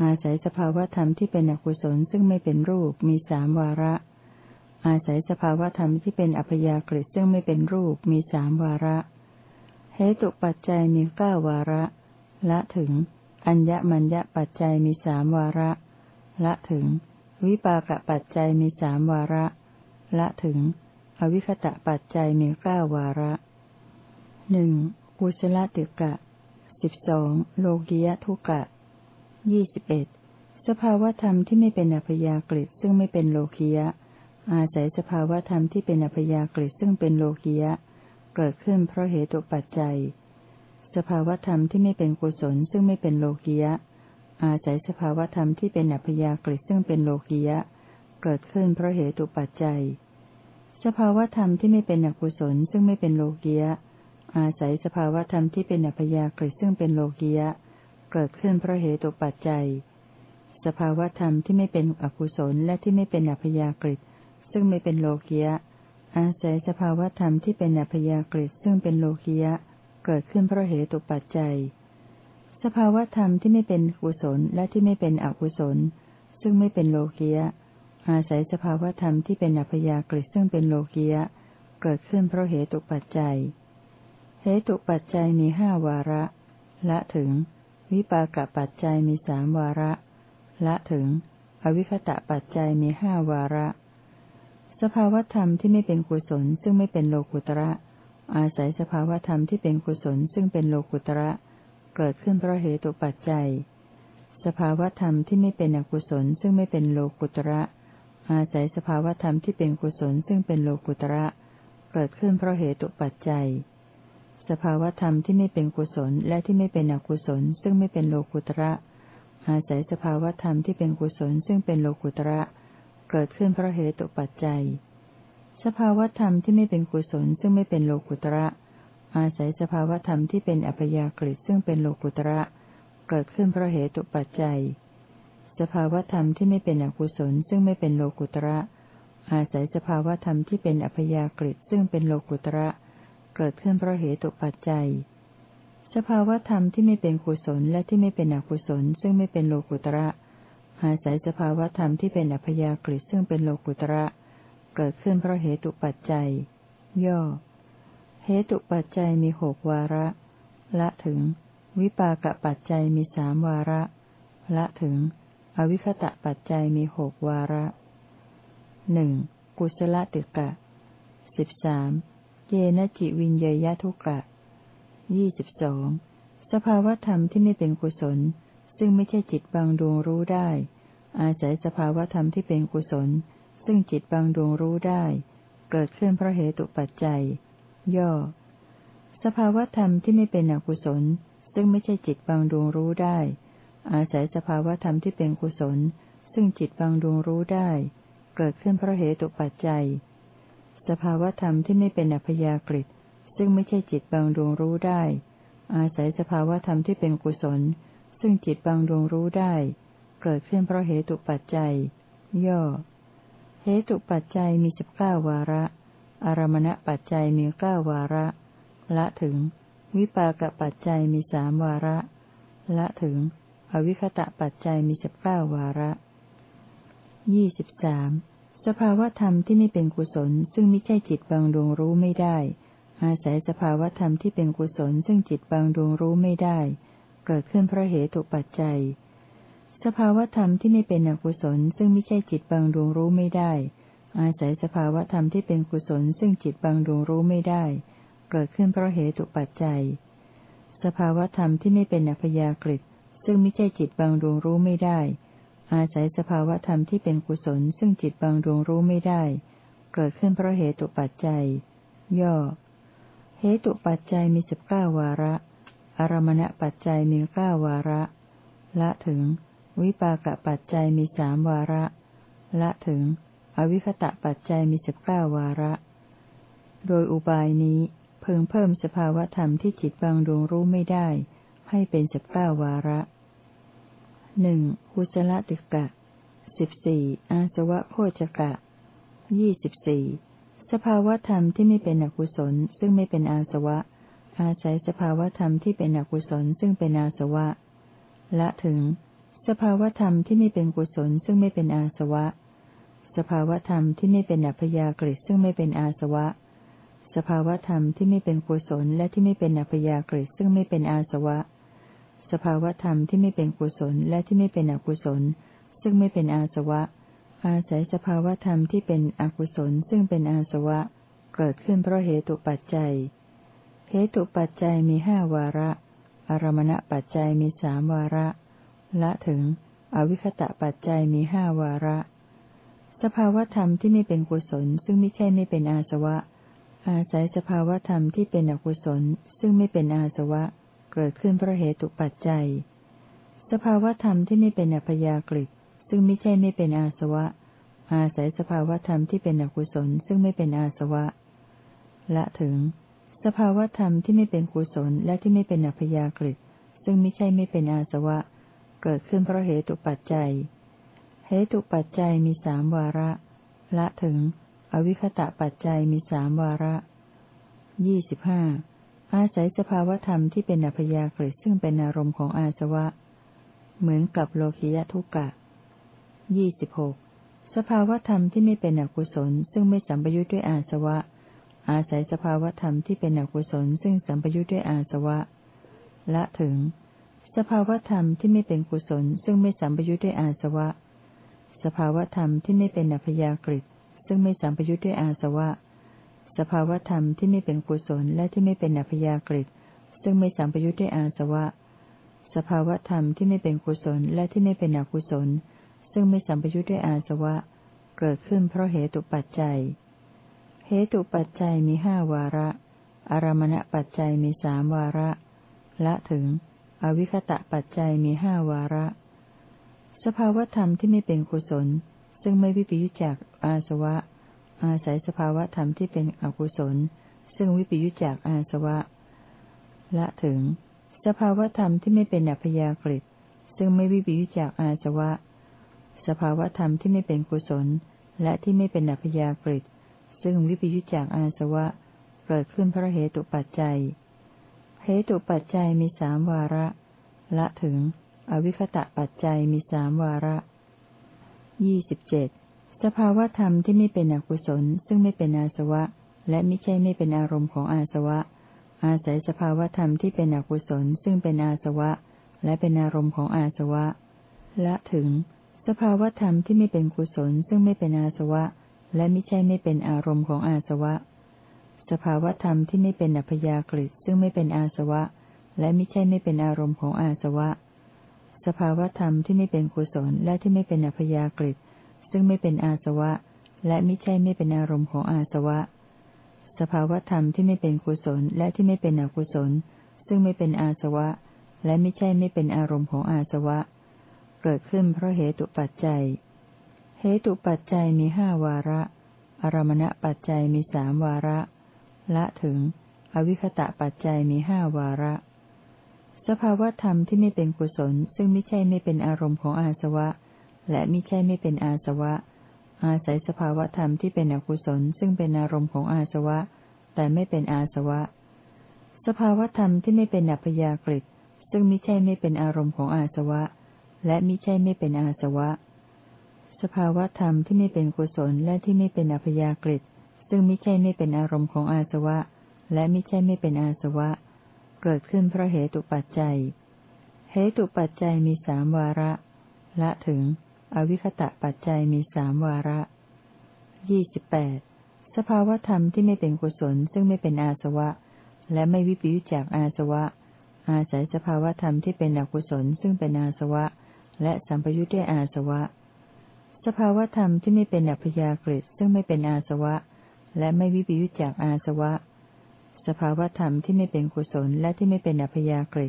อาศัยสภาวธรรมที่เป็นอกุศลซึ่งไม่เป็นรูปมีสามวาระ อาศัยสภาวธรรมที่เป็นอัพยากฤิซึ่งไม่เป็นรูปมีสามวาระ เหตุปัจจัยมีเก้าวาระ ละถึง อัญญมัญญปัจจัยมีสามวาระ ละถึง วิปากปัจจัยมีสามวาระ ละถึง อวิคตะปัจจัยมีเก้าวาระหนึ่งกุศลติกะสิบสองโลกิยทุกะ ยี่สิบเอ็ดสภาวธรรมที่ไม่เป็นอัพยากฤิซึ่งไม่เป็นโลกิยะ อาศัยสภาวธรรมที่เป็นอัพยากฤิซึ่งเป็นโลกิยะ เกิดขึ้นเพราะเหตุปัจจัย สภาวธรรมที่ไม่เป็นกุศลซึ่งไม่เป็นโลกิยะ อาศัยสภาวธรรมที่เป็นอัพยากฤิซึ่งเป็นโลกิยะ เกิดขึ้นเพราะเหตุปัจจัย สภาวธรรมที่ไม่เป็นอกุศลซึ่งไม่เป็นโลกิยะ อาศัยสภาวธรรมที่เป็นอัพยากฤิซึ่งเป็นโลกิยะ เกิดขึ้นเพราะเหตุปัจจัย สภาวธรรมที่ไม่เป็นอกุศลและที่ไม่เป็นอัพยากฤิซึ่งไม่เป็นโลกียะ อาศัยสภาวธรรมที่เป็นอัพยากฤิซึ่งเป็นโลกียะ เกิดขึ้นเพราะเหตุปัจจัย สภาวธรรมที่ไม่เป็นกุศลและที่ไม่เป็นอกุศล ซึ่งไม่เป็นโลกียะ อาศัยสภาวธรรมที่เป็นอัพยากฤิซึ่งเป็นโลกียะ เกิดขึ้นเพราะเหตุปัจจัย เหตุปัจจัยมีห้าวาระ ละถึง วิปากปัจจัยมีสามวาระ ละถึง อวิคตะปัจจัยมีห้าวาระ สภาวธรรมที่ไม่เป็นกุศลซึ่งไม่เป็นโลกุตระ อาศัยสภาวธรรมที่เป็นกุศลซึ่งเป็นโลกุตระ เกิดขึ้นเพราะเหตุปัจจัย สภาวธรรมที่ไม่เป็นอกุศลซึ่งไม่เป็นโลกุตระ อาศัยสภาวธรรมที่เป็นกุศลซึ่งเป็นโลกุตระ เกิดขึ้นเพราะเหตุปัจจัย สภาวธรรมที่ไม่เป็นกุศลและที่ไม่เป็นอกุศล ซึ่งไม่เป็นโลกุตระอาศัยสภาวธรรมที่เป็นกุศลซึ่งเป็นโลกุตระ เกิดขึ้นเพราะเหตุปัจจัย สภาวธรรมที่ไม่เป็นกุศลซึ่งไม่เป็นโลกุตระ อาศัยสภาวธรรมที่เป็นอัพยากฤิซึ่งเป็นโลกุตระ เกิดขึ้นเพราะเหตุปัจจัย สภาวธรรมที่ไม่เป็นอกุศลซึ่งไม่เป็นโลกุตระ อาศัยสภาวธรรมที่เป็นอัพยากฤิซึ่งเป็นโลกุตระเเกิดขึ้นเพราะเหตุปัจจัย สภาวธรรมที่ไม่เป็นกุศลและที่ไม่เป็นอกุศล ซึ่งไม่เป็นโลกุตระอาศัยสภาวธรรมที่เป็นอัพยากฤิซึ่งเป็นโลกุตระ เกิดขึ้นเพราะเหตุปัจจัย ย่อ เหตุปัจจัยมีหกวาระ ละถึง วิปากปัจจัยมีสามวาระ ละถึง อวิคตะปัจจัยมีหกวาระหนึ่งกุศลติกะสิบสาม เยนจิวินเยยทุกะยี่สิบสอง สภาวธรรมที่ไม่เป็นกุศล ซึ่งไม่ใช่จิตบางดวงรู้ได้ อาศัยสภาวธรรมที่เป็นกุศล ซึ่งจิตบางดวงรู้ได้ เกิดขึ้นเพราะเหตุปัจจัย ย่อ สภาวธรรมที่ไม่เป็นอกุศล ซึ่งไม่ใช่จิตบางดวงรู้ได้ อาศัยสภาวธรรมที่เป็นกุศล ซึ่งจิตบางดวงรู้ได้ เกิดขึ้นเพราะเหตุปัจจัย สภาวธรรมที่ไม่เป็นอัพยากฤิซึ่งไม่ใช่จิตบางดวงรู้ได้ อาศัยสภาวธรรมที่เป็นกุศล ซึ่งจิตบางดวงรู้ได้ เกิดขึ้นเพราะเหตุปัจจัย ย่อ เหตุปัจจัยมีสิบเก้าวาระ อารมณปัจจัยมีเก้าวาระ ละถึง วิปากปัจจัยมีสามวาระ ละถึง อวิคตะปัจจัยมีสิบเก้าวาระยี่สิบสาม สภาวธรรมที่ไม่เป็นกุศล ซึ่งไม่ใช่จิตบางดวงรู้ไม่ได้ อาศัยสภาวธรรมที่เป็นกุศล ซึ่งจิตบางดวงรู้ไม่ได้ เกิดขึ้นเพราะเหตุปัจจัย สภาวธรรมที่ไม่เป็นอกุศล ซึ่งไม่ใช่จิตบางดวงรู้ไม่ได้ อาศัยสภาวธรรมที่เป็นกุศล ซึ่งจิตบางดวงรู้ไม่ได้ เกิดขึ้นเพราะเหตุปัจจัย สภาวธรรมที่ไม่เป็นอัพยากฤิซึ่งไม่ใช่จิตบางดวงรู้ไม่ได้ อาศัยสภาวธรรมที่เป็นกุศลซึ่งจิตบางดวงรู้ไม่ได้ เกิดขึ้นเพราะเหตุปัจจัย ย่อ เหตุปัจจัยมีสิบเก้าวาระ อารมณปัจจัยมีเก้าวาระ ละถึง วิปากปัจจัยมีสามวาระ ละถึง อวิคตะปัจจัยมีสิบเก้าวาระ โดยอุบายนี้เพิ่งเพิ่มสภาวธรรมที่จิตบางดวงรู้ไม่ได้ ให้เป็นสิบเก้าวาระ หนึ่งกุศละติกะสิบสี่อาสวะโคจกะยี่สิบสี่สภาวธรรมที่ไม่เป็นอกุศลซึ่งไม่เป็นอาสวะ อาศัยสภาวธรรมที่เป็นอกุศลซึ่งเป็นอาสวะ ละถึง สภาวธรรมที่ไม่เป็นกุศลซึ่งไม่เป็นอาสวะ สภาวธรรมที่ไม่เป็นอัพยากฤิซึ่งไม่เป็นอาสวะ สภาวธรรมที่ไม่เป็นกุศลและที่ไม่เป็นอัพยากฤิซึ่งไม่เป็นอาสวะ สภาวธรรมที่ไม่เป็นกุศลและที่ไม่เป็นอกุศล ซึ่งไม่เป็นอาสวะ อาศัยสภาวธรรมที่เป็นอกุศลซึ่งเป็นอาสวะ เกิดขึ้นเพราะเหตุปัจจัย เหตุปัจจัยมีห้าวาระ อารมณปัจจัยมีสามวาระ ละถึง อวิคตะปัจจัยมีห้าวาระ สภาวธรรมที่ไม่เป็นกุศลซึ่งไม่ใช่ไม่เป็นอาสวะ อาศัยสภาวธรรมที่เป็นอกุศลซึ่งไม่เป็นอาสวะเเกิดขึ้นเพราะเหตุปัจจัย สภาวธรรมที่ไม่เป็นอัพยากฤิซึ่งไม่ใช่ไม่เป็นอาสวะ อาศัยสภาวธรรมที่เป็นอกุศลซึ่งไม่เป็นอาสวะ ละถึง สภาวธรรมที่ไม่เป็นกุศลและที่ไม่เป็นอัพยากฤิซึ่งไม่ใช่ไม่เป็นอาสวะ เกิดขึ้นเพราะเหตุปัจจัย เหตุปัจจัยมีสามวาระ ละถึง อวิคตะปัจจัยมีสามวาระยี่สิบห้า อาศัยสภาวธรรมที่เป็นอัพยากฤิซึ่งเป็นอารมณ์ของอาสวะ เหมือนกับโลคิยทุกะยี่สิบหกสภาวธรรมที่ไม่เป็นอกุศล ซึ่งไม่สัมปยุทธ์ด้วยอาสวะ อาศัยสภาวธรรมที่เป็นอกุศล ซึ่งสัมปยุทธ์ด้วยอาสวะ ละถึง สภาวธรรมที่ไม่เป็นกุศล ซึ่งไม่สัมปยุทธ์ด้วยอาสวะ สภาวธรรมที่ไม่เป็นอัพยากฤิซึ่งไม่สัมปยุทธ์ด้วยอาสวะ สภาวธรรมที่ไม่เป็นกุศลและที่ไม่เป็นอัพยากฤิซึ่งไม่สัมปยุทธ์ด้วยอาสวะ สภาวธรรมที่ไม่เป็นกุศลและที่ไม่เป็นอกุศล ซึ่งไม่สัมปยุทธ์ด้วยอาสวะ เกิดขึ้นเพราะเหตุปัจจัย เหตุปัจจัยมีห้าวาระ อารมณปัจจัยมีสามวาระ ละถึง อวิคตะปัจจัยมีห้าวาระ สภาวธรรมที่ไม่เป็นกุศล ซึ่งไม่วิปยุจจากอาสวะ อาศัยสภาวธรรมที่เป็นอกุศล ซึ่งวิปยุจจากอาสวะ ละถึง สภาวธรรมที่ไม่เป็นอัพยากฤิซึ่งไม่วิปยุจจากอาสวะ สภาวธรรมที่ไม่เป็นกุศล และที่ไม่เป็นอัพยากฤิซึ่งวิปยุจจากอาสวะ เกิดขึ้นเพราะเหตุปัจจัย เหตุปัจจัยมีสามวาระ ละถึง อวิคตะปัจจัยมีสามวาระยี่สิบเจ็ด สภาวธรรมที่ไม่เป็นอกุศล ซึ่งไม่เป็นอาสวะ และไม่ใช่ไม่เป็นอารมณ์ของอาสวะ อาศัยสภาวธรรมที่เป็นอกุศล ซึ่งเป็นอาสวะ และเป็นอารมณ์ของอาสวะ และถึง สภาวธรรมที่ไม่เป็นกุศล ซึ่งไม่เป็นอาสวะ และไม่ใช่ไม่เป็นอารมณ์ของอาสวะ สภาวธรรมที่ไม่เป็นอัพยากฤิซึ่งไม่เป็นอาสวะ และไม่ใช่ไม่เป็นอารมณ์ของอาสวะ สภาวธรรมที่ไม่เป็นกุศลและที่ไม่เป็นอัพยากฤิ ซึ่งไม่เป็นอาสวะ และไม่ใช่ไม่เป็นอารมณ์ของอาสวะสสภาวธรรมที่ไม่เป็นกุศลและที่ไม่เป็นอกุศล ซึ่งไม่เป็นอาสวะ และไม่ใช่ไม่เป็นอารมณ์ของอาสวะ เกิดขึ้นเพราะเหตุปัจจัย เหตุปัจจัยมีห้าวาระ อารมณปัจจัยมีสามวาระ ละถึง อวิคตะปัจจัยมีห้าวาระ สภาวธรรมที่ไม่เป็นกุศล ซึ่งไม่ใช่ไม่เป็นอารมณ์ของอาสวะ และม่ใช่ไม่เป็นอาสวะ อาศัยสภาวธรรมที่เป็นอกุศล ซึ่งเป็นอารมณ์ของอาสวะ แต่ไม่เป็นอาสวะ สภาวธรรมที่ไม่เป็นอัพยากฤิซึ่งมิใช่ไม่เป็นอารมณ์ของอาสวะ และมิใช่ไม่เป็นอาสวะ สภาวธรรมที่ไม่เป็นกุศลและที่ไม่เป็นอัพยากฤิซึ่งมิใช่ไม่เป็นอารมณ์ของอาสวะ และมิใช่ไม่เป็นอาสวะ เกิดขึ้นเพราะเหตุปัจจัย เหตุปัจจัยมีสามวาระ ละถึง อวิคตะปัจจัยมีสามวาระยี่สิบแปดสภาวธรรมที่ไม่เป็นกุศลซึ่งไม่เป็นอาสวะ และไม่วิปยุจจากอาสวะ อาศัยสภาวธรรมที่เป็นอกุศลซึ่งเป็นอาสวะ และสัมปยุจด้วยอาสวะ สภาวธรรมที่ไม่เป็นอัพยากฤิซึ่งไม่เป็นอาสวะ และไม่วิปยุจจากอาสวะ สภาวธรรมที่ไม่เป็นกุศลและที่ไม่เป็นอัพยากฤิ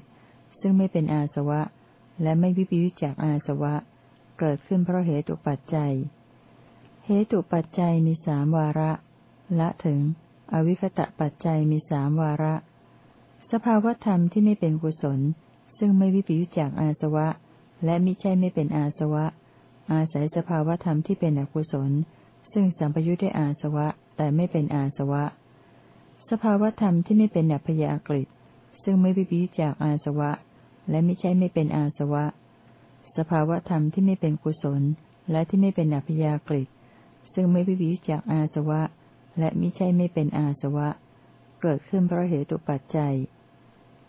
ซึ่งไม่เป็นอาสวะ และไม่วิปยุจจากอาสวะ เกิดขึ้นเพราะเหตุปัจจัย เหตุปัจจัยมีสามวาระ ละถึง อวิคตะปัจจัยมีสามวาระ สภาวธรรมที่ไม่เป็นกุศล ซึ่งไม่วิปยุจจากอาสวะ และมิใช่ไม่เป็นอาสวะ อาศัยสภาวธรรมที่เป็นอกุศล ซึ่งสัมปยุจได้อาสวะ แต่ไม่เป็นอาสวะ สภาวธรรมที่ไม่เป็นอัพยากฤิซึ่งไม่วิปยุจจากอาสวะ และมิใช่ไม่เป็นอาสวะ สภาวธรรมที่ไม่เป็นกุศล และที่ไม่เป็นอัพยากฤิซึ่งไม่วิวิจากอาสวะ และมิใช่ไม่เป็นอาสวะ เกิดขึ้นเพราะเหตุปัจจัย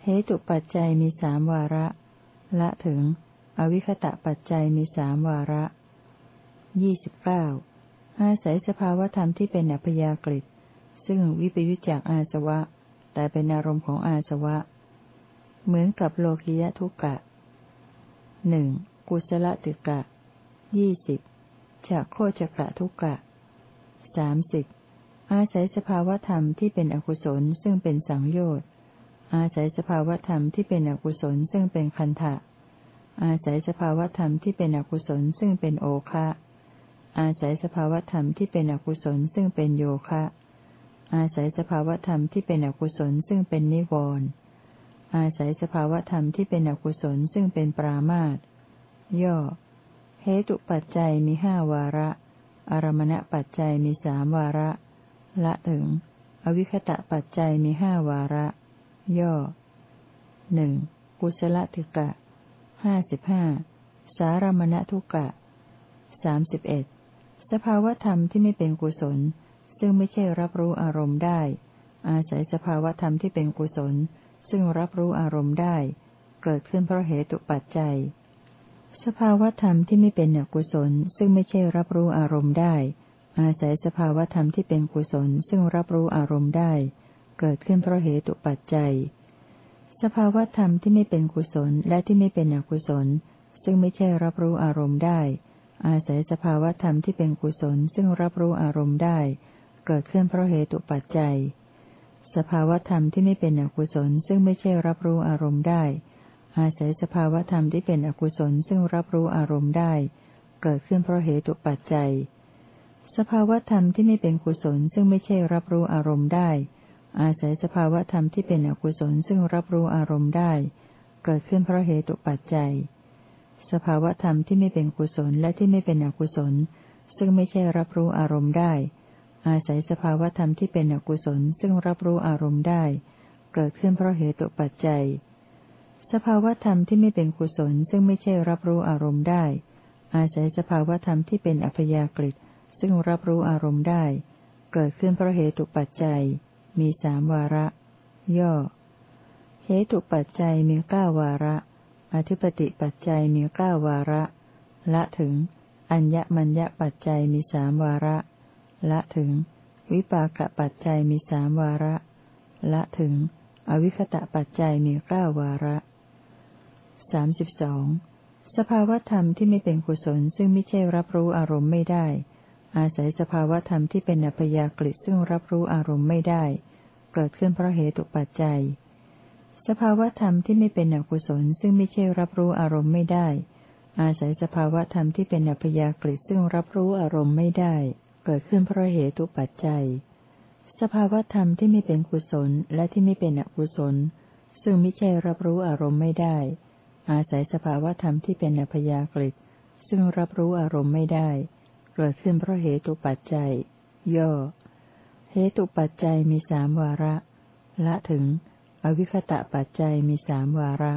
เหตุปัจจัยมีสามวาระ ละถึง อวิคตะปัจจัยมีสามวาระยี่สิบเก้าอาศัยสภาวธรรมที่เป็นอัพยากฤิซึ่งวิปยุจจากอาสวะ แต่เป็นอารมณ์ของอาสวะ เหมือนกับโลคิยทุกกะหนึ่ง กุศลติกะยี่สิบจากโคจกะทุกะสามสิบอาศัยสภาวธรรมที่เป็นอกุศลซึ่งเป็นสังโยชน์ อาศัยสภาวธรรมที่เป็นอกุศลซึ่งเป็นคันทะอาศัยสภาวธรรมที่เป็นอกุศลซึ่งเป็นโอคะ อาศัยสภาวธรรมที่เป็นอกุศลซึ่งเป็นโยคะ อาศัยสภาวธรรมที่เป็นอกุศลซึ่งเป็นนิวรณ์อาศัยสภาวธรรมที่เป็นอกุศลซึ่งเป็นปรามาต ย่อ เหตุปัจจัยมีห้าวาระ อารมณปัจจัยมีสามวาระ ละถึง อวิคตะปัจจัยมีห้าวาระ ย่อหนึ่งกุศลติกะห้าสิบห้าสารมณทุกะสามสิบเอ็ดสภาวธรรมที่ไม่เป็นกุศล ซึ่งไม่ใช่รับรู้อารมณ์ได้ อาศัยสภาวธรรมที่เป็นกุศล ซึ่งรับรู้อารมณ์ได้ เกิดขึ้นเพราะเหตุปัจจัย สภาวธรรมที่ไม่เป็นอกุศล ซึ่งไม่ใช่รับรู้อารมณ์ได้ อาศัยสภาวธรรมที่เป็นกุศล ซึ่งรับรู้อารมณ์ได้ เกิดขึ้นเพราะเหตุปัจจัย สภาวธรรมที่ไม่เป็นกุศลและที่ไม่เป็นอกุศล ซึ่งไม่ใช่รับรู้อารมณ์ได้ อาศัยสภาวธรรมที่เป็นกุศล ซึ่งรับรู้อารมณ์ได้ เกิดขึ้นเพราะเหตุปัจจัย สภาวธรรมที่ไม่เป็นอกุศล ซึ่งไม่ใช่รับรู้อารมณ์ได้ อาศัยสภาวธรรมที่เป็นอกุศลซึ่งรับรู้อารมณ์ได้ เกิดขึ้นเพราะเหตุปัจจัย สภาวธรรมที่ไม่เป็นกุศลซึ่งไม่ใช่รับรู้อารมณ์ได้ อาศัยสภาวธรรมที่เป็นอกุศลซึ่งรับรู้อารมณ์ได้ เกิดขึ้นเพราะเหตุปัจจัย สภาวธรรมที่ไม่เป็นกุศลและที่ไม่เป็นอกุศล ซึ่งไม่ใช่รับรู้อารมณ์ได้ อาศัยสภาวธรรมที่เป็นอกุศลซึ่งรับรู้อารมณ์ได้ เกิดขึ้นเพราะเหตุปัจจัย สภาวธรรมที่ไม่เป็นกุศลซึ่งไม่ใช่รับรู้อารมณ์ได้ อาศัยสภาวธรรมที่เป็นอัพยากฤิซึ่งรับรู้อารมณ์ได้ เกิดขึ้นเพราะเหตุปัจจัย มีสามวาระ ย่อ เหตุปัจจัยมีเก้าวาระ อธิปติปัจจัยมีเก้าวาระ ละถึง อัญญมัญญปัจจัยมีสามวาระ ละถึง วิปากปัจจัยมีสามวาระ ละถึง อวิคตะปัจจัยมีเก้าวาระ สามสิบสองสภาวธรรมที่ไม่เป็นกุศลซึ่งไม่ใช่รับรู้อารมณ์ไม่ได้ อาศัยสภาวธรรมที่เป็นอัพยากฤิซึ่งรับรู้อารมณ์ไม่ได้ เกิดขึ้นเพราะเหตุปัจจัย สภาวธรรมที่ไม่เป็นอกุศลซึ่งไม่ใช่รับรู้อารมณ์ไม่ได้ อาศัยสภาวธรรมที่เป็นอัพยากฤิซึ่งรับรู้อารมณ์ไม่ได้ เกิดขึ้นเพราะเหตุปัจจัย สภาวธรรมที่ไม่เป็นกุศลและที่ไม่เป็นอกุศล ซึ่งไม่ใช่รับรู้อารมณ์ไม่ได้ อาศัยสภาวธรรมที่เป็นอัพยากฤิซึ่งรับรู้อารมณ์ไม่ได้ เกิดขึ้นเพราะเหตุปัจจัย ย่อ เหตุปัจจัยมีสามวาระ ละถึง อวิคตะปัจจัยมีสามวาระ